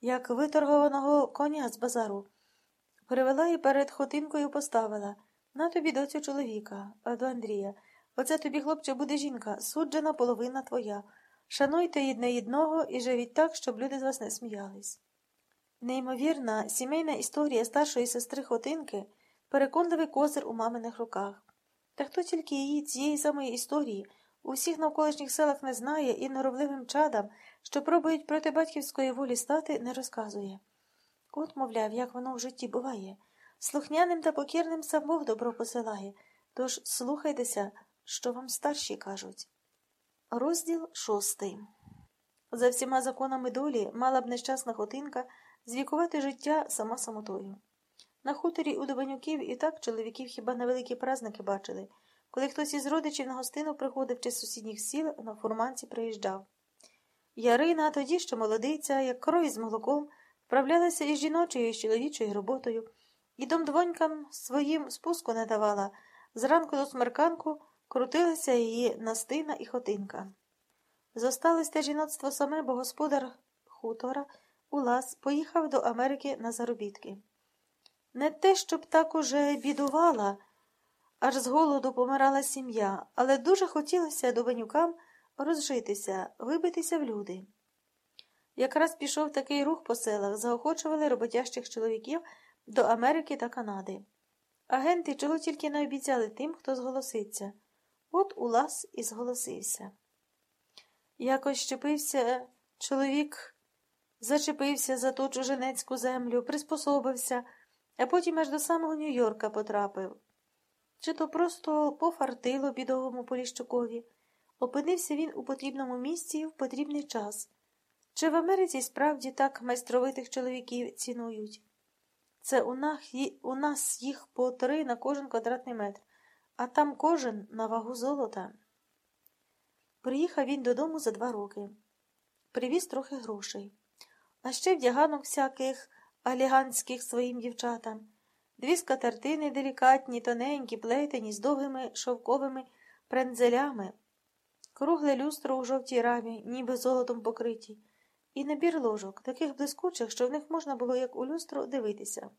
як виторгованого коня з базару. Привела і перед хотинкою поставила на тобі доцю чоловіка, до Андрія. Оце тобі, хлопче, буде жінка, суджена половина твоя. Шануйте єдне єдного і живіть так, щоб люди з вас не сміялись. Неймовірна сімейна історія старшої сестри Хотинки переконливий козир у маминих руках. Та хто тільки її цієї самої історії у всіх навколишніх селах не знає і норовливим чадам, що пробують проти батьківської волі стати, не розказує. От, мовляв, як воно в житті буває. Слухняним та покірним сам Бог добро посилає, тож слухайтеся, що вам старші кажуть. Розділ шостий. За всіма законами долі мала б нещасна хотинка звікувати життя сама самотою. На хуторі у Добанюків і так чоловіків хіба на великі праздники бачили, коли хтось із родичів на гостину приходив чи з сусідніх сіл на фурманці приїжджав. Ярина тоді, що молодиця, як кров з молоком, вправлялася із жіночою і чоловічою роботою, і домдвонькам своїм спуску не давала. Зранку до смерканку крутилася її настина і хотинка. Зосталось те жіноцтво саме, бо господар хутора Улас поїхав до Америки на заробітки. Не те, щоб так уже бідувала, аж з голоду помирала сім'я, але дуже хотілося до банюкам розжитися, вибитися в люди. Якраз пішов такий рух по селах, заохочували роботящих чоловіків до Америки та Канади. Агенти чого тільки не обіцяли тим, хто зголоситься. От Улас і зголосився. Якось щепився чоловік, зачепився за ту чужинецьку землю, приспособився, а потім аж до самого Нью-Йорка потрапив. Чи то просто пофартило бідовому Поліщукові. Опинився він у потрібному місці в потрібний час. Чи в Америці справді так майстровитих чоловіків цінують? Це у нас, у нас їх по три на кожен квадратний метр, а там кожен на вагу золота. Приїхав він додому за два роки. Привіз трохи грошей, а ще вдяганок всяких аліганських своїм дівчатам, дві скатертини делікатні, тоненькі, плетені, з довгими шовковими прензелями, кругле люстро у жовтій рамі, ніби золотом покриті, і набір ложок, таких блискучих, що в них можна було, як у люстро, дивитися.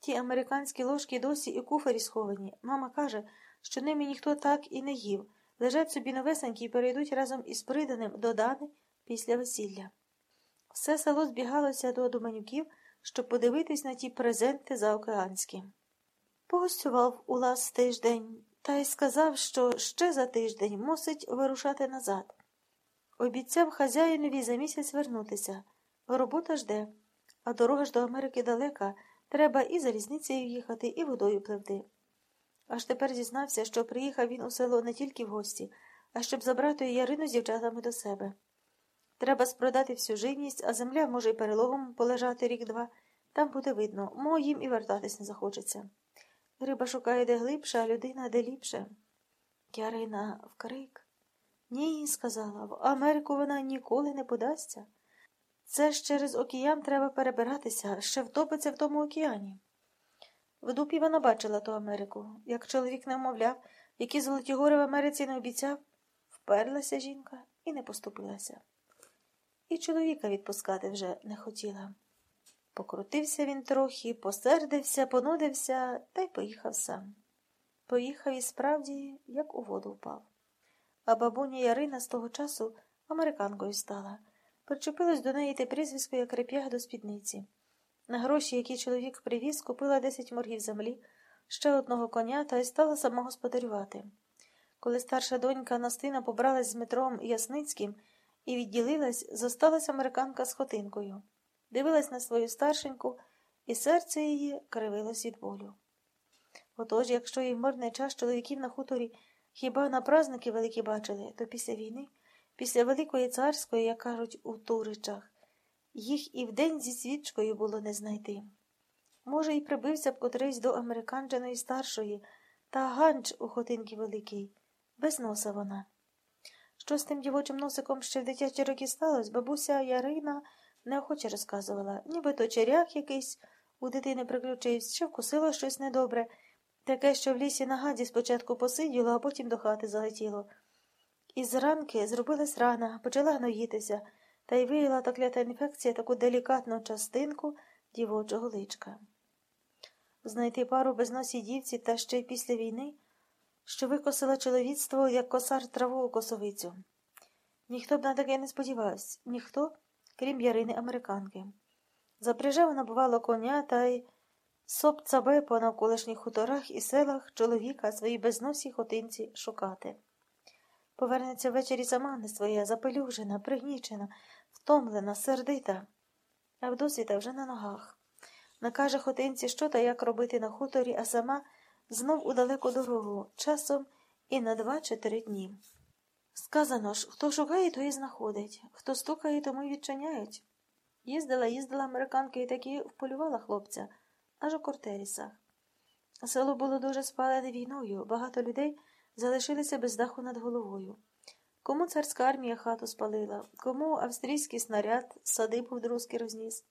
Ті американські ложки досі і куфері сховані. Мама каже, що ними ніхто так і не їв, лежать собі новесенькі і перейдуть разом із приданим до Дани після весілля. Все село збігалося до Доманюків, щоб подивитись на ті презенти заокеанські. Погостював у лас тиждень та й сказав, що ще за тиждень мусить вирушати назад. Обіцяв хазяїнові за місяць вернутися. Робота жде, а дорога ж до Америки далека, треба і залізницею їхати, і водою пливти. Аж тепер зізнався, що приїхав він у село не тільки в гості, а щоб забрати Ярину з дівчатами до себе. Треба спродати всю живність, а земля може й перелогом полежати рік-два. Там буде видно, мо їм і вертатись не захочеться. Риба шукає де глибше, а людина де ліпше. Ярина вкрик. Ні, сказала, в Америку вона ніколи не подасться. Це ж через океан треба перебиратися, ще втопиться в тому океані. В дупі вона бачила ту Америку. Як чоловік не вмовляв, які золоті гори в Америці не обіцяв, вперлася жінка і не поступилася. І чоловіка відпускати вже не хотіла. Покрутився він трохи, посердився, понудився та й поїхав сам. Поїхав і справді, як у воду впав. А бабуня Ярина з того часу американкою стала. Причепилось до неї те прізвисько, як реп'яг до спідниці. На гроші, які чоловік привіз, купила десять моргів землі, ще одного коня та й стала сама господарювати. Коли старша донька Настина побралась з Дмитром Ясницьким і відділилась, зосталась американка з хотинкою, дивилась на свою старшеньку, і серце її кривилось від болю. Отож, якщо і в мирний час чоловіків на хуторі хіба на праздники великі бачили, то після війни, після Великої царської, як кажуть, у Туричах, їх і вдень зі свічкою було не знайти. Може, і прибився б котрийсь до американджаної старшої, та ганч у хотинки великий, без носа вона. Що з тим дівочим носиком ще в дитячі роки сталося, бабуся Ярина неохоче розказувала, ніби то черяк якийсь у дитини приключився, що вкусило щось недобре, таке, що в лісі на гаді спочатку посиділо, а потім до хати залетіло. І зранки зробилась рана, почала гноїтися. та й виявила та клята інфекція таку делікатну частинку дівочого личка. Знайти пару безносій дівці та ще й після війни, що викосила чоловіцтво, як косар траву у косовицю. Ніхто б на таке не сподівався, ніхто, крім Ярини американки. Запряже вона, бувало, коня та й сопцабе по навколишніх хуторах і селах чоловіка своїй безносій хотинці шукати. Повернеться ввечері сама не своя, запелюжена, пригнічена, втомлена, сердита, а вдосвіта вже на ногах. Накаже хотинці, що та як робити на хуторі, а сама знов у далеку дорогу, часом і на два чи три дні. Сказано ж, хто шукає, то і знаходить, хто стукає, тому й відчиняють. Їздила, їздила американка і таки вполювала хлопця, аж у Кортерісах. Село було дуже спалене війною, багато людей залишилися без даху над головою. Кому царська армія хату спалила, кому австрійський снаряд садибу в розніс.